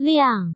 亮